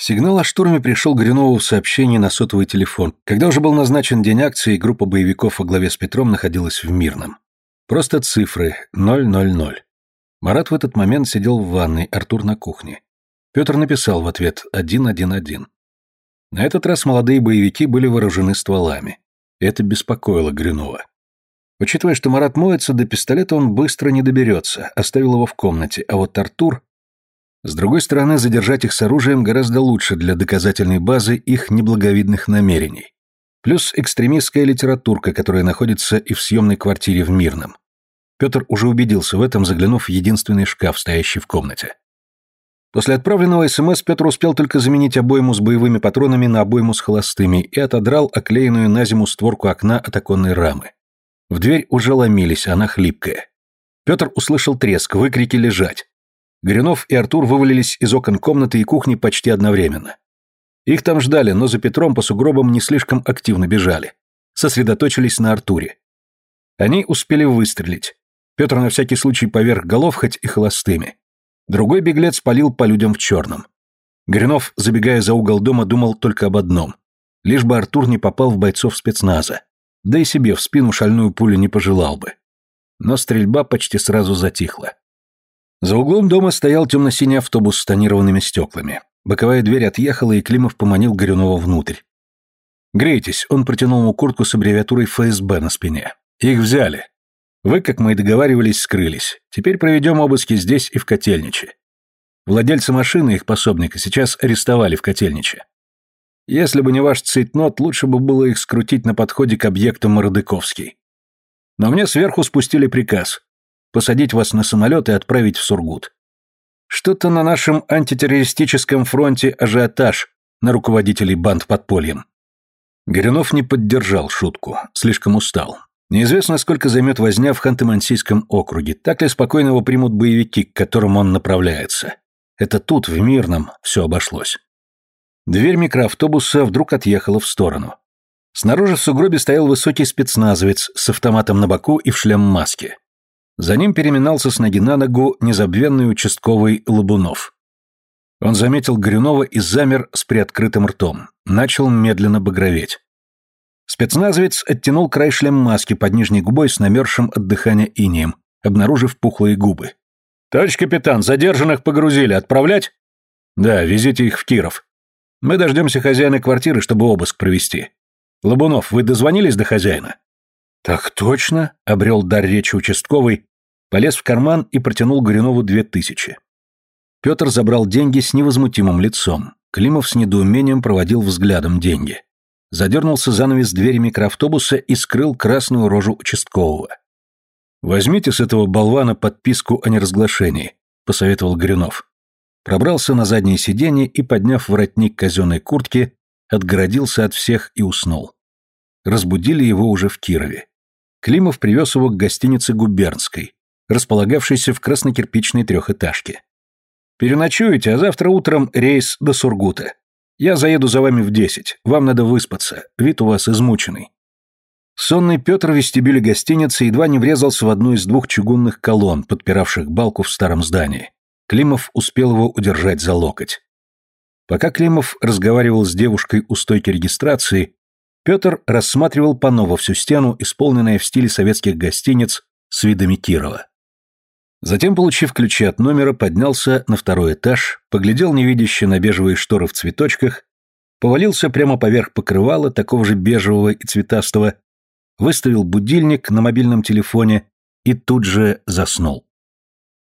Сигнал о штурме пришел Гринову в сообщении на сотовый телефон. Когда уже был назначен день акции, группа боевиков во главе с Петром находилась в Мирном. Просто цифры 000. Марат в этот момент сидел в ванной, Артур на кухне. Петр написал в ответ 111. На этот раз молодые боевики были вооружены стволами. Это беспокоило Гринова. Учитывая, что Марат моется, до пистолета он быстро не доберется, оставил его в комнате, а вот Артур с другой стороны, задержать их с оружием гораздо лучше для доказательной базы их неблаговидных намерений. Плюс экстремистская литературка, которая находится и в съемной квартире в Мирном. Петр уже убедился в этом, заглянув в единственный шкаф, стоящий в комнате. После отправленного СМС Петр успел только заменить обойму с боевыми патронами на обойму с холостыми и отодрал оклеенную на зиму створку окна от оконной рамы. В дверь уже ломились, она хлипкая. Петр услышал треск, выкрики «лежать». Гринов и Артур вывалились из окон комнаты и кухни почти одновременно. Их там ждали, но за Петром по сугробам не слишком активно бежали. Сосредоточились на Артуре. Они успели выстрелить. Петр на всякий случай поверх голов, хоть и холостыми. Другой беглец палил по людям в черном. Гринов, забегая за угол дома, думал только об одном. Лишь бы Артур не попал в бойцов спецназа. Да и себе в спину шальную пулю не пожелал бы. Но стрельба почти сразу затихла. За углом дома стоял темно-синий автобус с тонированными стеклами. Боковая дверь отъехала, и Климов поманил Горюнова внутрь. «Грейтесь», — он протянул ему куртку с аббревиатурой ФСБ на спине. «Их взяли. Вы, как мы и договаривались, скрылись. Теперь проведем обыски здесь и в Котельниче. Владельца машины и их пособника сейчас арестовали в Котельниче. Если бы не ваш цейтнот, лучше бы было их скрутить на подходе к объекту Мородыковский. Но мне сверху спустили приказ посадить вас на самолет и отправить в Сургут. Что-то на нашем антитеррористическом фронте ажиотаж на руководителей банд подпольем. Горюнов не поддержал шутку, слишком устал. Неизвестно, сколько займет возня в Ханты-Мансийском округе, так ли спокойно его примут боевики, к которым он направляется. Это тут, в Мирном, все обошлось. Дверь микроавтобуса вдруг отъехала в сторону. Снаружи в сугробе стоял высокий спецназовец с автоматом на боку и в шлем маски. За ним переминался с ноги на ногу незабвенный участковый Лобунов. Он заметил Горюнова и замер с приоткрытым ртом. Начал медленно багроветь. Спецназовец оттянул край шлем маски под нижней губой с намерзшим от дыхания инием, обнаружив пухлые губы. «Товарищ капитан, задержанных погрузили. Отправлять?» «Да, везите их в Киров. Мы дождемся хозяина квартиры, чтобы обыск провести. Лобунов, вы дозвонились до хозяина?» «Так точно», — обрел дар речи участковый, полез в карман и протянул Горюнову две тысячи. Петр забрал деньги с невозмутимым лицом. Климов с недоумением проводил взглядом деньги. Задернулся занавес двери микроавтобуса и скрыл красную рожу участкового. «Возьмите с этого болвана подписку о неразглашении», — посоветовал Горюнов. Пробрался на заднее сиденье и, подняв воротник казенной куртки, отгородился от всех и уснул. Разбудили его уже в Кирове. Климов привез его к гостинице «Губернской», располагавшейся в краснокирпичной трехэтажке. «Переночуете, а завтра утром рейс до Сургута. Я заеду за вами в десять. Вам надо выспаться. Вид у вас измученный». Сонный Петр в вестибюле гостиницы едва не врезался в одну из двух чугунных колонн, подпиравших балку в старом здании. Климов успел его удержать за локоть. Пока Климов разговаривал с девушкой у стойки регистрации, Петр рассматривал по ново всю стену, исполненная в стиле советских гостиниц с видами Кирова. Затем, получив ключи от номера, поднялся на второй этаж, поглядел невидяще на бежевые шторы в цветочках, повалился прямо поверх покрывала, такого же бежевого и цветастого, выставил будильник на мобильном телефоне и тут же заснул.